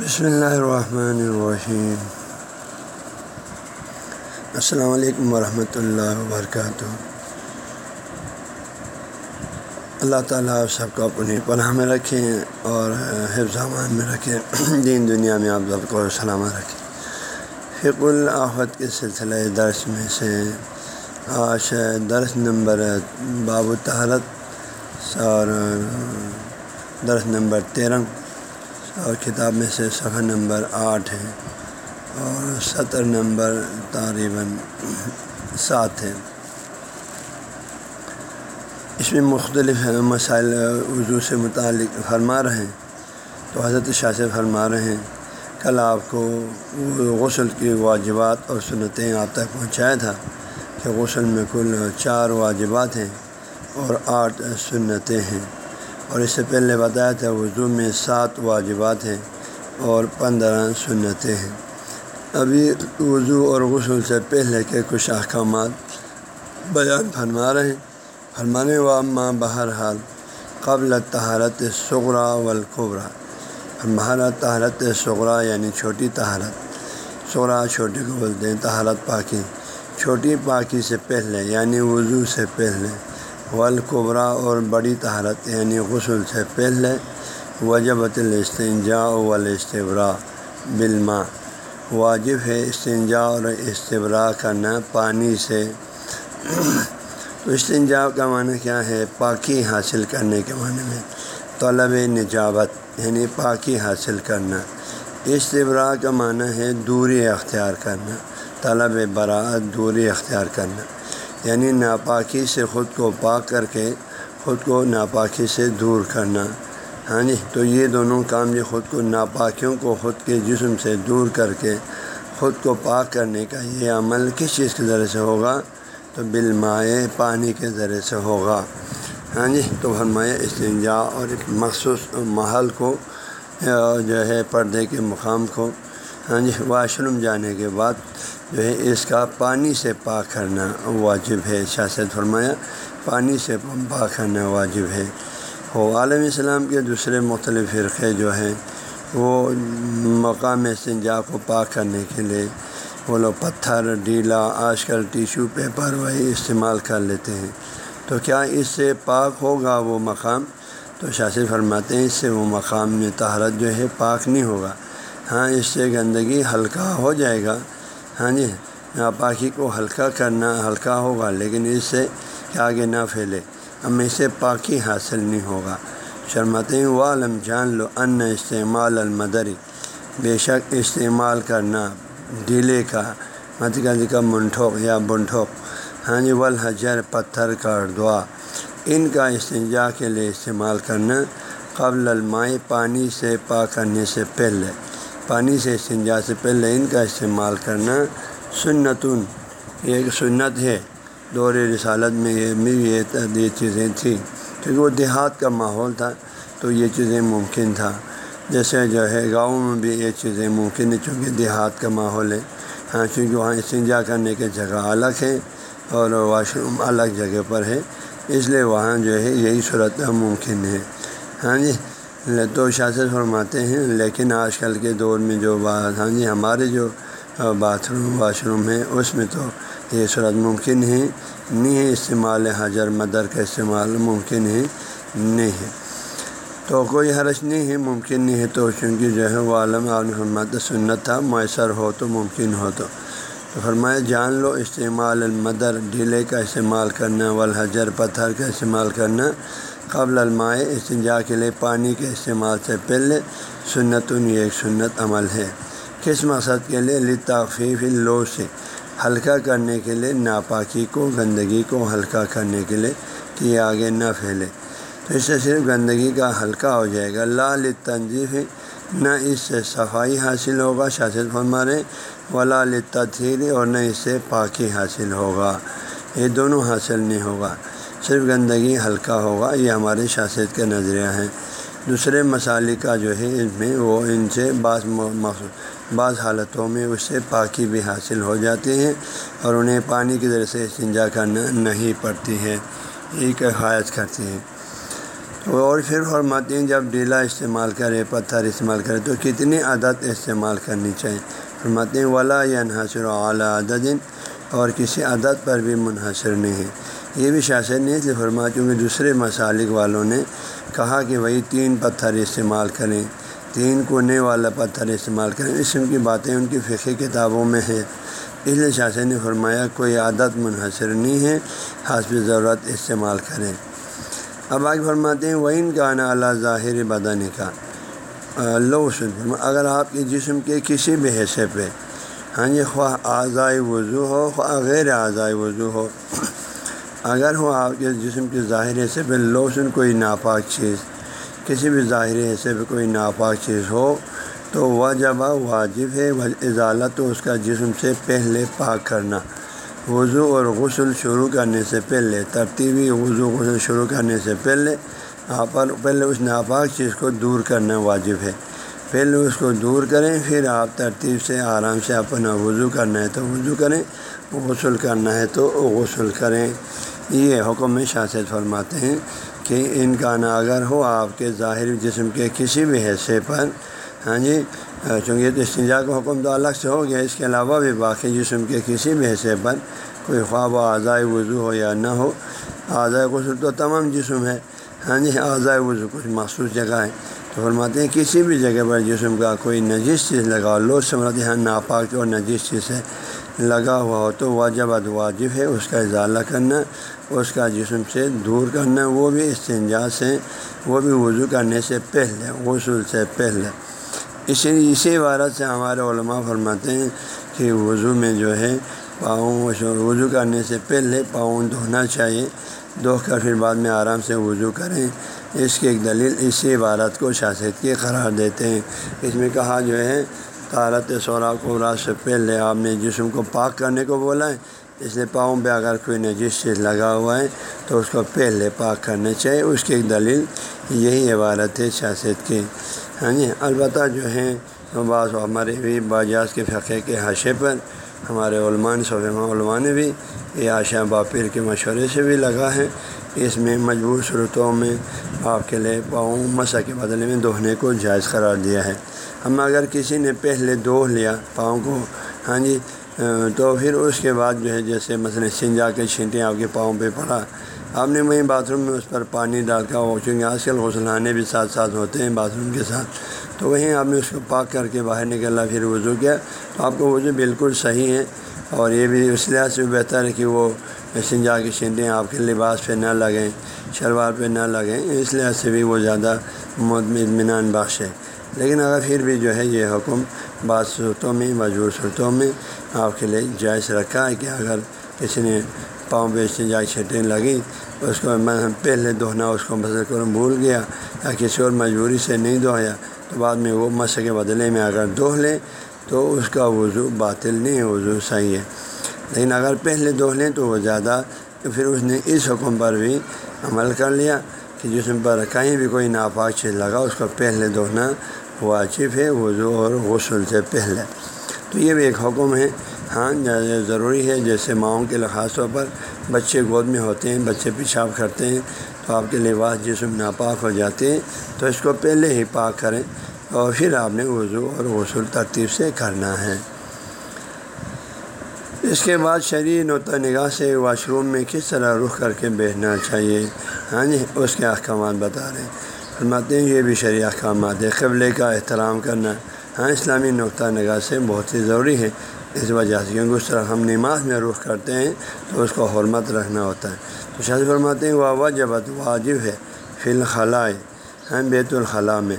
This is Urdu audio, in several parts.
بسم اللہ الرحمن الرحیم السلام علیکم ورحمۃ اللہ وبرکاتہ اللہ تعالیٰ آپ سب کو اپنی پناہ میں رکھیں اور حفظ امان میں رکھیں دین دنیا میں آپ سب کو سلامت رکھیں فق الآفت کے سلسلہ درس میں سے آج درس نمبر باب تحرت اور درس نمبر تیرہ۔ اور کتاب میں سے صفحہ نمبر آٹھ ہے اور سطر نمبر تقریباً سات ہے۔ اس میں مختلف مسائل اردو سے متعلق فرما رہے ہیں۔ تو حضرت شاہ سے فرما رہے ہیں، کل آپ کو غسل کی واجبات اور سنتیں آپ تک پہنچایا تھا کہ غسل میں کل چار واجبات ہیں اور آٹھ سنتیں ہیں۔ اور اس سے پہلے بتایا تھا وضو میں سات واجبات ہیں اور پندرہ سنتیں ہیں۔ ابھی وضو اور غسل سے پہلے کے کچھ احکامات بیان فرما رہے ہیں۔ فرمانے و ماں بہرحال قبل تہارت سغرا والقبرا مہارت تہارت سغرا یعنی چھوٹی تہارت سغرا چھوٹی کو بولتے ہیں تہارت پاکی۔ چھوٹی پاکی سے پہلے یعنی وضو سے پہلے۔ والقبرا اور بڑی تہارت یعنی غسل سے پہلے وجبت الاستنجا والاستبرا بالما واجب ہے استنجا اور استبرا کرنا پانی سے۔ تو استنجا کا معنی کیا ہے؟ پاکی حاصل کرنے کے معنی میں۔ طلب نجابت یعنی پاکی حاصل کرنا۔ استبرا کا معنی ہے دوری اختیار کرنا، طلب براعت دوری اختیار کرنا۔ یعنی ناپاکی سے خود کو پاک کر کے خود کو ناپاکی سے دور کرنا۔ ہاں جی تو یہ دونوں کام جو خود کو ناپاکیوں کو خود کے جسم سے دور کر کے خود کو پاک کرنے کا یہ عمل کس چیز کے ذریعے سے ہوگا؟ تو بالمائے پانی کے ذریعے سے ہوگا۔ ہاں جی تو فرمایا استنجا اور ایک مخصوص محل کو جو ہے پردے کے مقام کو۔ ہاں جی واش روم جانے کے بعد جو ہے، اس کا پانی سے پاک کرنا واجب ہے۔ شاست فرمایا، پانی سے پاک کرنا واجب ہے۔ وہ عالم اسلام کے دوسرے مختلف فرقے جو ہیں، وہ مقام استنجا کو پاک کرنے کے لیے وہ لوگ پتھر، ڈیلا آج کل ٹیشو پیپر وہی استعمال کر لیتے ہیں۔ تو کیا اس سے پاک ہوگا وہ مقام؟ تو شاثر فرماتے ہیں، اس سے وہ مقام میں تہارت جو ہے، پاک نہیں ہوگا۔ ہاں اس سے گندگی ہلکا ہو جائے گا۔ ہاں جی ناپاکی کو ہلکا کرنا ہلکا ہوگا، لیکن اس سے کہ آگے نہ پھیلے۔ ہم اسے پاکی حاصل نہیں ہوگا۔ شرمتے ہیں وہ عالم جان لو ان استعمال المدری بے شک استعمال کرنا ڈیلے کا متکل کا منٹھوک یا بنٹھوک۔ ہاں جی والحجر، پتھر کا دعا ان کا استنجا کے لیے استعمال کرنا قبل المائے پانی سے پاک کرنے سے پہلے۔ پانی سے استنجا سے پہلے ان کا استعمال کرنا سنتن یہ ایک سنت ہے۔ دور رسالت میں یہ یہ چیزیں تھیں۔ کیونکہ وہ دیہات کا ماحول تھا، تو یہ چیزیں ممکن تھا۔ جیسے جو ہے، گاؤں میں بھی یہ چیزیں ممکن ہیں، چونکہ دیہات کا ماحول ہے۔ ہاں چونکہ وہاں استنجا کرنے کی جگہ الگ ہے اور واش روم الگ جگہ پر ہے۔ اس لیے وہاں جو ہے، یہی صورت ممکن ہے۔ ہاں جی تو شاست فرماتے ہیں، لیکن آج کل کے دور میں جو بات ہاں جی ہمارے جو باتھ روم، واش روم ہے اس میں تو یہ صورت ممکن ہے، نہیں ہے استعمال حجر، مدر کا استعمال ممکن ہے، نہیں ہے۔ تو کوئی حرج نہیں ہے، ممکن نہیں ہے تو چونکہ جو ہے وہ عالم عالم سنت تھا، میسر ہو تو ممکن ہو تو۔ تو فرمایا، جان لو استعمال المدر ڈھیلے کا استعمال کرنا، والحجر پتھر کا استعمال کرنا قبل المائے استنجا کے لیے پانی کے استعمال سے پہلے سنت یہ ایک سنت عمل ہے۔ کس مقصد کے لیے؟ لطافیف لو سے۔ ہلکا کرنے کے لیے ناپاکی کو، گندگی کو ہلکا کرنے کے لیے کہ یہ آگے نہ پھیلے۔ تو اس سے صرف گندگی کا ہلکا ہو جائے گا۔ لال تنظیف نہ اس سے صفائی حاصل ہوگا شاست فرمارے ولا تطہیر اور نہ اس سے پاکی حاصل ہوگا۔ یہ دونوں حاصل نہیں ہوگا۔ صرف گندگی ہلکا ہوگا، یہ ہمارے شاست کا نظریہ ہے دوسرے مسالے کا جو ہے، اس میں وہ ان سے بعض بعض حالتوں میں اس سے پاکی بھی حاصل ہو جاتے ہیں اور انہیں پانی کی ذریعے سے استنجا کرنا نہیں پڑتی ہے، ایک حایت کرتے ہیں۔ اور پھر فرماتے ہیں، جب ڈیلا استعمال کرے، پتھر استعمال کرے، تو کتنی عادت استعمال کرنی چاہیے؟ فرماتے ہیں، ولا یا انحصر اعلیٰ عدد اور کسی عدد پر بھی منحصر نہیں۔ ہے یہ بھی شاثر نہیں اس لیے فرما چونکہ دوسرے مسالک والوں نے کہا کہ وہی تین پتھر استعمال کریں، تین کونے والا پتھر استعمال کریں۔ اس کی باتیں ان کی فقی کتابوں میں ہے اس لیے شاثر نے فرمایا کوئی عادت منحصر نہیں ہے، حسب ضرورت استعمال کریں۔ اب آگے فرماتے ہیں وہ ان کا نا اللہ ظاہر بدن کا لو اگر آپ کے جسم کے کسی بھی حصے پہ ہاں جی خواہ اعضائے وضو ہو، خواہ غیر اعضائے وضو ہو اگر ہو آپ کے جسم کے ظاہر حصے پہ لوسن کوئی ناپاک چیز، کسی بھی ظاہری حصے پہ کوئی ناپاک چیز ہو، تو واجبہ واجب ہے اضالت تو اس کا جسم سے پہلے پاک کرنا۔ وضو اور غسل شروع کرنے سے پہلے، ترتیبی وضو غسل شروع کرنے سے پہلے، آپ پہلے اس ناپاک چیز کو دور کرنا واجب ہے۔ پہلے اس کو دور کریں، پھر آپ ترتیب سے آرام سے اپنا وضو کرنا ہے تو وضو کریں، غسل کرنا ہے تو غسل کریں۔ یہ حکم میں شاست فرماتے ہیں کہ ان کا نا اگر ہو آپ کے ظاہر جسم کے کسی بھی حصے پر ہاں جی چونکہ تو استنجا کا حکم تو الگ سے ہو گیا، اس کے علاوہ بھی باقی جسم کے کسی بھی حصے پر کوئی خواب و اعضائے وضو ہو یا نہ ہو اعضائے غسل تو تمام جسم ہے ہاں جی اعضائے وضو کچھ مخصوص جگہ ہے تو فرماتے ہیں کسی بھی جگہ پر جسم کا کوئی نجیس چیز لگا، لو سمرت یہاں ناپاک اور نجیس چیز ہے، لگا ہوا ہو تو واجب واجب ہے، اس کا اضالہ کرنا۔ اس کا جسم سے دور کرنا، وہ بھی استنجا سے، وہ بھی وضو کرنے سے پہلے، غسل سے پہلے۔ اسی اسی عبارت سے ہمارے علماء فرماتے ہیں کہ وضو میں جو ہے، پاؤں وضو کرنے سے پہلے پاؤں دھونا چاہیے، دھو کر پھر بعد میں آرام سے وضو کریں۔ اس کی ایک دلیل اسی عبارت کو شاست کی قرار دیتے ہیں۔ اس میں کہا جو ہے، طارت سورا کو رات سے پہلے آپ نے جسم کو پاک کرنے کو بولا ہے اس لیے پاؤں پہ اگر کوئی نجیس چیز لگا ہوا ہے تو اس کو پہلے پاک کرنے چاہیے۔ اس کی ایک دلیل یہی عبارت ہے سیاست کی۔ ہاں جی البتہ جو ہے بعض ہمارے بھی، باجاز کے فقے کے حاشے پر ہمارے علماء صوفہ علماء نے بھی یہ آشا باپیر کے مشورے سے بھی لگا ہے۔ اس میں مجبور صورتوں میں آپ کے لیے پاؤں مسا کے بدلے میں دہنے کو جائز قرار دیا ہے۔ ہم اگر کسی نے پہلے دوہ لیا پاؤں کو ہاں جی تو پھر اس کے بعد جو ہے، جیسے مثلاً سنجا کے چھینٹیں آپ کے پاؤں پہ پڑا۔ آپ نے وہیں باتھ روم میں اس پر پانی ڈال کر وہ، چونکہ آج کل غسلانے بھی ساتھ ساتھ ہوتے ہیں باتھ روم کے ساتھ۔ تو وہیں آپ نے اس کو پاک کر کے باہر نکلا پھر وضو کیا۔ تو آپ کو وضو بالکل صحیح ہے۔ اور یہ بھی اس لحاظ سے بہتر ہے کہ وہ سنجا کی چھینٹیں آپ کے لباس پہ نہ لگیں، شلوار پہ نہ لگیں۔ اس لحاظ سے بھی وہ زیادہ اطمینان بخش ہے۔ لیکن اگر پھر بھی جو ہے، یہ حکم بعض صورتوں میں، مجبور صورتوں میں آپ کے لیے جائز رکھا ہے کہ اگر کسی نے پاؤں پہ سنجا چھٹیں لگی اس کو میں پہلے دہنا، اس کو مسئلہ کر بھول گیا یا کسی اور مجبوری سے نہیں دہایا، تو بعد میں وہ مسئلے کے بدلے میں اگر دوہ لیں تو اس کا وضو باطل نہیں ہے، وضو صحیح ہے۔ لیکن اگر پہلے دوہ لیں تو وہ زیادہ تو پھر اس نے اس حکم پر بھی عمل کر لیا کہ جسم پر کہیں بھی کوئی ناپاک چیز لگا، اس کو پہلے دہنا واجب ہے، وضو اور غسل سے پہلے۔ تو یہ بھی ایک حکم ہے۔ ہاں ضروری ہے، جیسے ماؤں کے خاص طور پر بچے گود میں ہوتے ہیں، بچے پیشاب کرتے ہیں، تو آپ کے لباس جسم ناپاک ہو جاتے ہیں، تو اس کو پہلے ہی پاک کریں اور پھر آپ نے وضو اور غسل ترتیب سے کرنا ہے۔ اس کے بعد شرعی نقطہ نگاہ سے واش روم میں کس طرح رخ کر کے بیٹھنا چاہیے؟ ہاں جی اس کے احکامات بتا رہے ہیں۔ فرماتے ہیں، یہ بھی شرعی احکامات ہے قبلے کا احترام کرنا۔ ہاں اسلامی نقطہ نگاہ سے بہت ہی ضروری ہے۔ اس وجہ سے کیونکہ اس طرح ہم نماز میں رخ کرتے ہیں تو اس کو حرمت رکھنا ہوتا ہے۔ تو شاذ فرماتے ہیں وہ وجبت واجب ہے۔ فی الخلاء ہاں بیت الخلاء میں۔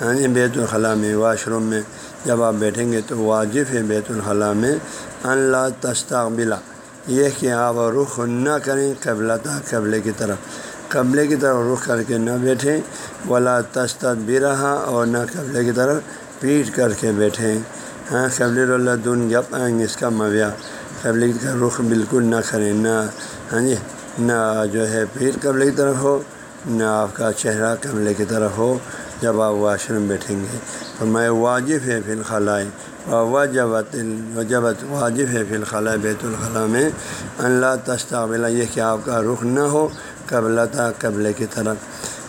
ہاں بیت الخلاء میں، واش روم میں جب آپ بیٹھیں گے تو واجب ہے بیت الخلاء میں۔ اللہ تستقبلا یہ کہ آپ رخ نہ کریں قبلہ تا قبلے کی طرف۔ قبلے کی طرف رخ کر کے نہ بیٹھیں۔ ولا تستد بھی رہا اور نہ قبلے کی طرف۔ پیٹ کر کے بیٹھیں۔ ہاں قبل اللہ دن گپ آئیں گے، اس کا مویا قبل کا رخ بالکل نہ کریں، نہ ہاں جی نہ جو ہے پیر قبل کی طرف ہو، نہ آپ کا چہرہ قبل کی طرف ہو۔ جب آپ واش روم بیٹھیں گے تو میں واجب ہے فی الخلاء۔ وجبت وجبت واجب ہے فی الخلاء بیت الخلاء میں۔ اللہ تستقبل یہ کہ آپ کا رخ نہ ہو قبل تا قبل کی طرف۔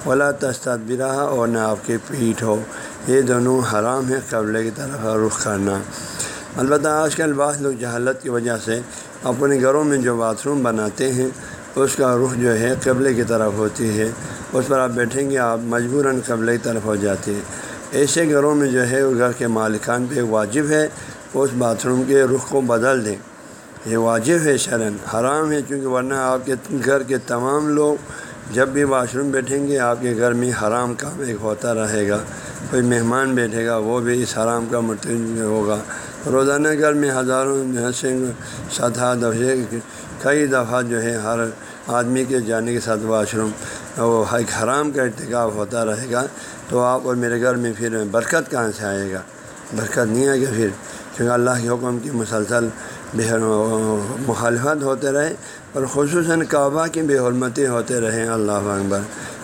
ولا تستدبرہ اور نہ آپ کی پیٹھ ہو۔ یہ دونوں حرام ہے قبل کی طرف رخ کرنا۔ البتہ آج کل بعض لوگ جہالت کی وجہ سے اپنے گھروں میں جو باتھ روم بناتے ہیں، اس کا رخ جو ہے قبلے کی طرف ہوتی ہے۔ اس پر آپ بیٹھیں گے، آپ مجبوراً قبل کی طرف ہو جاتی ہے ایسے گھروں میں جو ہے گھر کے مالکان پہ واجب ہے، اس باتھ روم کے رخ کو بدل دیں۔ یہ واجب ہے شرن حرام ہے، چونکہ ورنہ آپ کے گھر کے تمام لوگ جب بھی واش روم بیٹھیں گے، آپ کے گھر میں حرام کام ایک ہوتا رہے گا۔ کوئی مہمان بیٹھے گا، وہ بھی اس حرام کا مرتب ہوگا۔ روزانہ گھر میں ہزاروں سات دفعے کئی دفعہ جو ہے ہر آدمی کے جانے کے ساتھ واش روم، وہ ایک حرام کا ارتکاب ہوتا رہے گا۔ تو آپ اور میرے گھر میں پھر برکت کہاں سے آئے گا؟ برکت نہیں آئے گا پھر، کیونکہ اللہ کے حکم کی مسلسل بے مخالفت ہوتے رہے اور خصوصاً کعبہ کی بے حرمتی ہوتے رہے اللہ اکبر،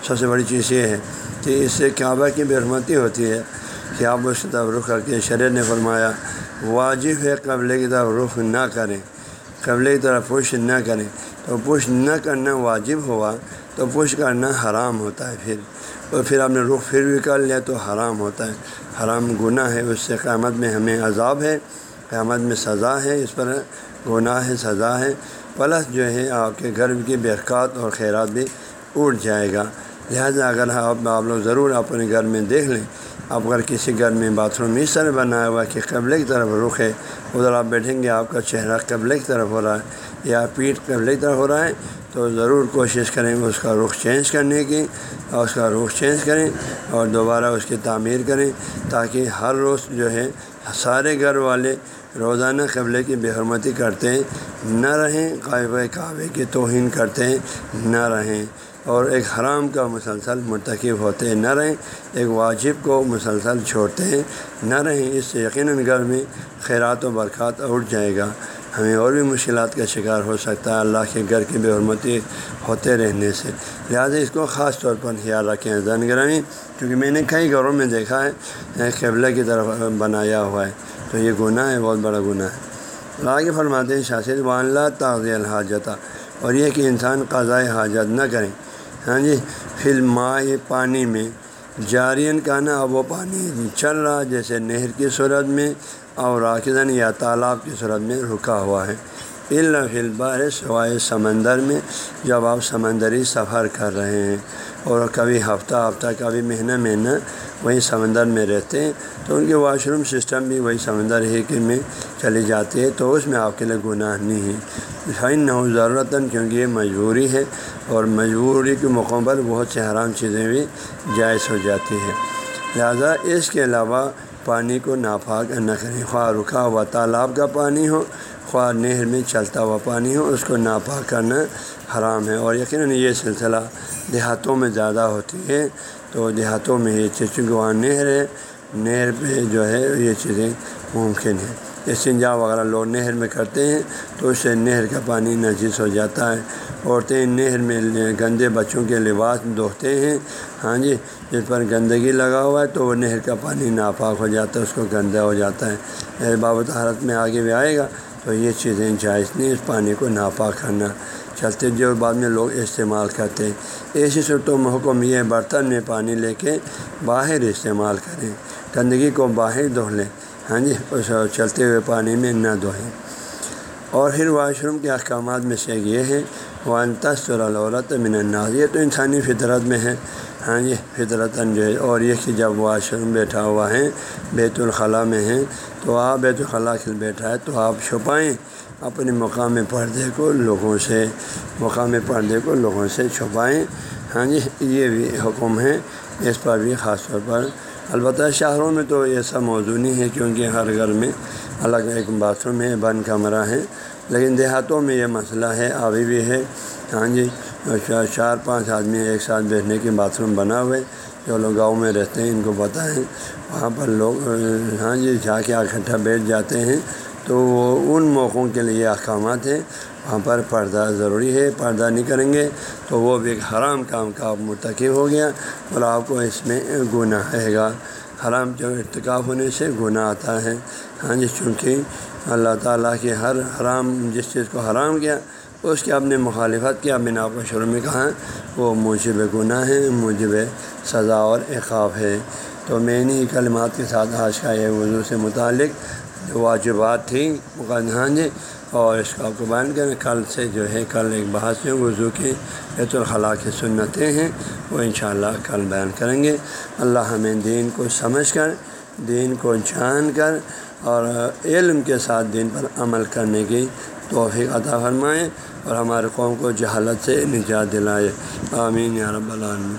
سب سے بڑی چیز یہ ہے کہ اس سے کعبہ کی بے حرمتی ہوتی ہے کہ آپ اس طرف رخ کر کے شرح نے فرمایا، واجب ہے قبل کی طرف رخ نہ کریں، قبل کی طرف پوش نہ کریں۔ تو پوش نہ کرنا واجب ہوا، تو پوش کرنا حرام ہوتا ہے پھر۔ اور پھر آپ نے رخ پھر بھی کر لیا تو حرام ہوتا ہے۔ حرام گناہ ہے، اس سے قیامت میں ہمیں عذاب ہے، قیامت میں سزا ہے، اس پر گناہ ہے، سزا ہے۔ پلس جو ہے، آپ کے گھر کی برکات اور خیرات بھی اٹھ جائے گا۔ لہٰذا اگر ہاں آپ آپ لوگ ضرور اپنے گھر میں دیکھ لیں۔ آپ اگر کسی گھر میں باتھ روم اس طرح بنایا ہوا کہ قبلے کی طرف رخ ہے، ادھر آپ بیٹھیں گے، آپ کا چہرہ قبلے کی طرف ہو رہا ہے یا پیٹھ قبلے کی طرف ہو رہا ہے، تو ضرور کوشش کریں اس کا رخ چینج کرنے کی۔ اور اس کا رخ چینج کریں اور دوبارہ اس کی تعمیر کریں تاکہ ہر روز جو ہے سارے گھر والے روزانہ قبلے کی بے حرمتی کرتے ہیں، نہ رہیں قائب کعبے کی توہین کرتے ہیں، نہ رہیں۔ اور ایک حرام کا مسلسل مرتکب ہوتے نہ رہیں، ایک واجب کو مسلسل چھوڑتے نہ رہیں، اس سے یقیناً گھر میں خیرات و برکات اٹھ جائے گا۔ ہمیں اور بھی مشکلات کا شکار ہو سکتا ہے اللہ کے گھر کی بے حرمتی ہوتے رہنے سے۔ لہٰذا اس کو خاص طور پر خیال رکھیں۔ زن گرامی، کیونکہ میں نے کئی گھروں میں دیکھا ہے قبلہ کی طرف بنایا ہوا ہے۔ تو یہ گناہ ہے، بہت بڑا گناہ ہے۔ آگے فرماتے ہیں شاشر وان اللہ تاغ الحاجتہ اور یہ کہ انسان قضائے حاجت نہ کریں ہاں جی پھر ماہ پانی میں جارین کا نا اب وہ پانی چل رہا جیسے نہر کی صورت میں اور راکزن یا تالاب کی صورت میں رکا ہوا ہے۔ فل بار سوائے سمندر میں جب آپ سمندری سفر کر رہے ہیں اور کبھی ہفتہ ہفتہ کبھی مہینہ مہینہ وہیں سمندر میں رہتے ہیں، تو ان کے واش روم سسٹم بھی وہی سمندر ہی کے میں چلی جاتی ہے، تو اس میں آپ کے لیے گناہ نہیں ہے۔ فائن نہ ہو ضرورت کیونکہ یہ مجبوری ہے اور مجبوری کے موقعوں پر بہت سے حرام چیزیں بھی جائز ہو جاتی ہیں۔ لہذا اس کے علاوہ پانی کو ناپاک نہ کریں۔ خواہ رکا ہوا تالاب کا پانی ہو، خواہ نہر میں چلتا ہوا پانی ہو، اس کو ناپاک کرنا حرام ہے۔ اور یقیناً یہ سلسلہ دیہاتوں میں زیادہ ہوتی ہے۔ تو دیہاتوں میں یہ چیز، چونکہ وہاں نہر ہے، نہر پہ جو ہے یہ چیزیں ممکن ہیں۔ یہ سنجا وغیرہ لوگ نہر میں کرتے ہیں، تو اس سے نہر کا پانی نجیس ہو جاتا ہے۔ عورتیں نہر میں گندے بچوں کے لباس دھوتے ہیں۔ ہاں جی جس پر گندگی لگا ہوا ہے تو وہ نہر کا پانی ناپاک ہو جاتا ہے، اس کو گندا ہو جاتا ہے۔ بابت حالت میں آگے بھی آئے گا تو یہ چیزیں جائز نہیں اس پانی کو ناپاک کرنا چلتے جو بعد میں لوگ استعمال کرتے ہیں۔ ایسی صورتوں میں حکم یہ برتن میں پانی لے کے باہر استعمال کریں۔ گندگی کو باہر دھو لیں۔ ہاں جی اس چلتے ہوئے پانی میں نہ دھوئیں۔ اور پھر واش روم کے احکامات میں سے یہ ہے وان عورت من الناز یہ تو انسانی فطرت میں ہے۔ ہاں جی فطرتاً جو ہے، اور یہ کہ جب واش روم بیٹھا ہوا ہے، بیت الخلاء میں ہیں تو آپ بیت الخلاء کھل بیٹھا ہے، تو آپ چھپائیں اپنے مقامی پردے کو لوگوں سے مقامی پردے کو لوگوں سے چھپائیں۔ ہاں جی یہ بھی حکم ہے، اس پر بھی خاص طور پر۔ البتہ شہروں میں تو ایسا موضوع نہیں ہے، کیونکہ ہر گھر میں الگ ایک باتھ روم ہے، بند کمرہ ہے، لیکن دیہاتوں میں یہ مسئلہ ہے ابھی بھی ہے۔ ہاں جی اچھا، چار پانچ آدمی ایک ساتھ بیٹھنے کے باتھ روم بنا ہوئے، جو لوگ گاؤں میں رہتے ہیں، ان کو پتہ ہے وہاں پر لوگ ہاں جی جا کے اکٹھا بیٹھ جاتے ہیں۔ تو وہ ان موقعوں کے لیے احکامات ہیں۔ وہاں پر پردہ ضروری ہے، پردہ نہیں کریں گے۔ تو وہ بھی ایک حرام کام کا مرتکب ہو گیا۔ اور آپ کو اس میں گناہ رہے گا۔ حرام جو ارتکاب ہونے سے گناہ آتا ہے۔ ہاں جی چونکہ اللہ تعالیٰ کے ہر حرام، جس چیز کو حرام کیا اس کی اپنے مخالفت کی اپنے آپ کو شروع میں کہا وہ موجب گناہ ہے موجب سزا اور اقاف ہے تو میں انہیں کلمات کے ساتھ آج کا یہ وضو سے متعلق واجبات تھیں مقدہ جی اور اس کا آپ کو بیان کریں، کل سے جو ہے، کل ایک بحث میں وضو کے بیت الخلاء کی سنتیں ہیں، وہ انشاءاللہ کل بیان کریں گے۔ اللہ ہمیں دین کو سمجھ کر، دین کو جان کر اور علم کے ساتھ دین پر عمل کرنے کی توفیق عطا فرمائے اور ہمارے قوم کو جہالت سے نجات دلائے۔ آمین یا رب العالمین۔